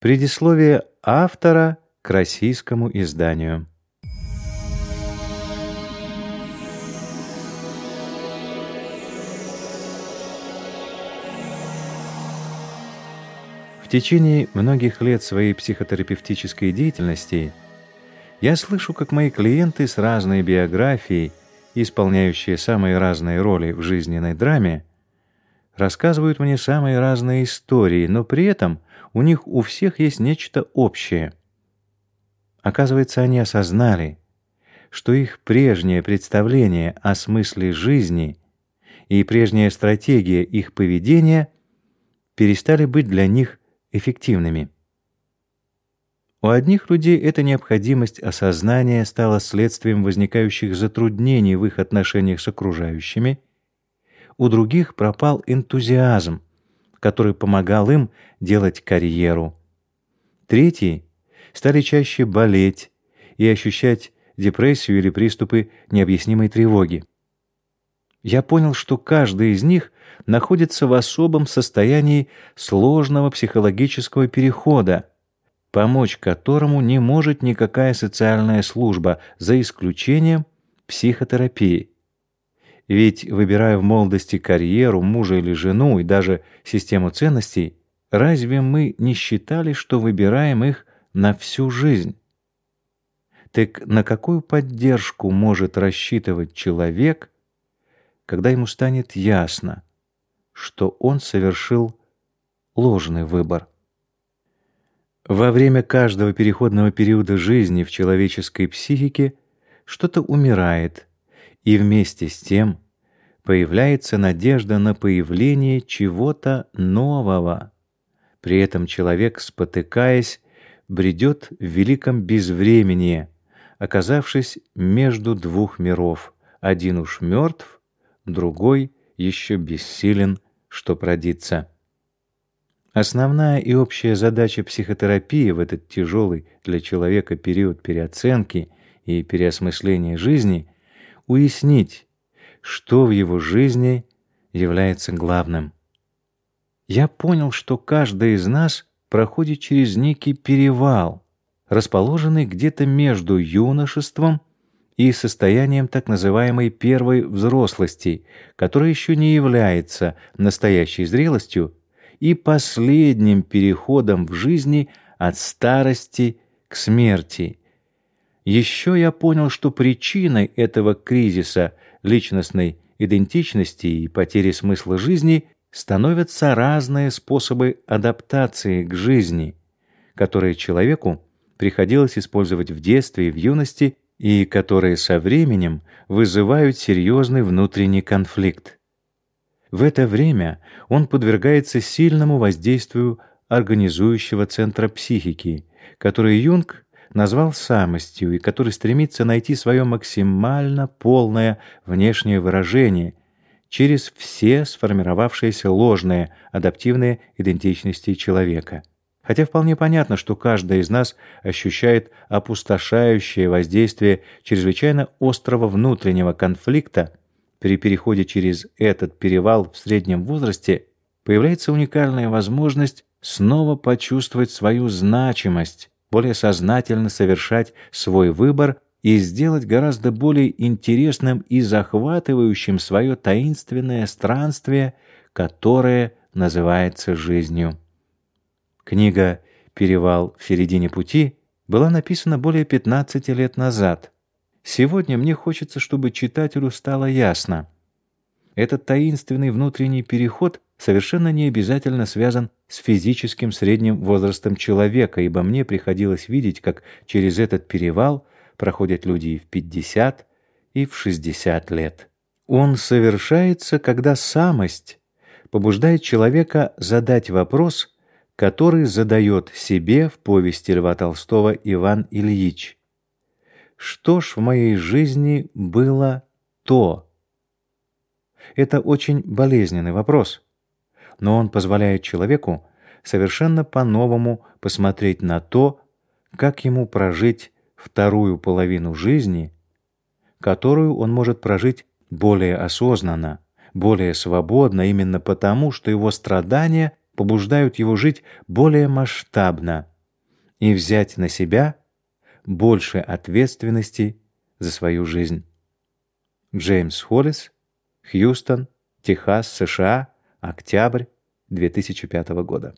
Предисловие автора к российскому изданию. В течение многих лет своей психотерапевтической деятельности я слышу, как мои клиенты с разной биографией, исполняющие самые разные роли в жизненной драме, рассказывают мне самые разные истории, но при этом у них у всех есть нечто общее. Оказывается, они осознали, что их прежнее представление о смысле жизни и прежняя стратегия их поведения перестали быть для них эффективными. У одних людей эта необходимость осознания стала следствием возникающих затруднений в их отношениях с окружающими, у других пропал энтузиазм, который помогал им делать карьеру. Третьи стали чаще болеть и ощущать депрессию или приступы необъяснимой тревоги. Я понял, что каждый из них находится в особом состоянии сложного психологического перехода, помочь которому не может никакая социальная служба, за исключением психотерапии. Ведь, выбирая в молодости карьеру, мужа или жену и даже систему ценностей, разве мы не считали, что выбираем их на всю жизнь? Так на какую поддержку может рассчитывать человек, когда ему станет ясно, что он совершил ложный выбор? Во время каждого переходного периода жизни в человеческой психике что-то умирает – и вместе с тем появляется надежда на появление чего-то нового. При этом человек, спотыкаясь, бредет в великом безвременье, оказавшись между двух миров. Один уж мертв, другой еще бессилен, что продиться. Основная и общая задача психотерапии в этот тяжелый для человека период переоценки и переосмысления жизни уяснить, что в его жизни является главным. Я понял, что каждый из нас проходит через некий перевал, расположенный где-то между юношеством и состоянием так называемой первой взрослости, которая еще не является настоящей зрелостью, и последним переходом в жизни от старости к смерти, еще я понял, что причиной этого кризиса личностной идентичности и потери смысла жизни становятся разные способы адаптации к жизни, которые человеку приходилось использовать в детстве и в юности, и которые со временем вызывают серьезный внутренний конфликт. В это время он подвергается сильному воздействию организующего центра психики, который Юнг назвал самостью и который стремится найти свое максимально полное внешнее выражение через все сформировавшиеся ложные адаптивные идентичности человека. Хотя вполне понятно, что каждый из нас ощущает опустошающее воздействие чрезвычайно острого внутреннего конфликта, при переходе через этот перевал в среднем возрасте появляется уникальная возможность снова почувствовать свою значимость, более сознательно совершать свой выбор и сделать гораздо более интересным и захватывающим свое таинственное странствие, которое называется жизнью. Книга «Перевал в середине пути» была написана более 15 лет назад. Сегодня мне хочется, чтобы читателю стало ясно. Этот таинственный внутренний переход совершенно не обязательно связан с физическим средним возрастом человека, ибо мне приходилось видеть, как через этот перевал проходят люди и в 50, и в 60 лет. Он совершается, когда самость побуждает человека задать вопрос, который задает себе в повести Льва Толстого Иван Ильич. Что ж в моей жизни было то? Это очень болезненный вопрос но он позволяет человеку совершенно по-новому посмотреть на то, как ему прожить вторую половину жизни, которую он может прожить более осознанно, более свободно именно потому, что его страдания побуждают его жить более масштабно, и взять на себя больше ответственности за свою жизнь. Джеймс Холлис, Хьюстон, Техас, США, октябрь 2005 года.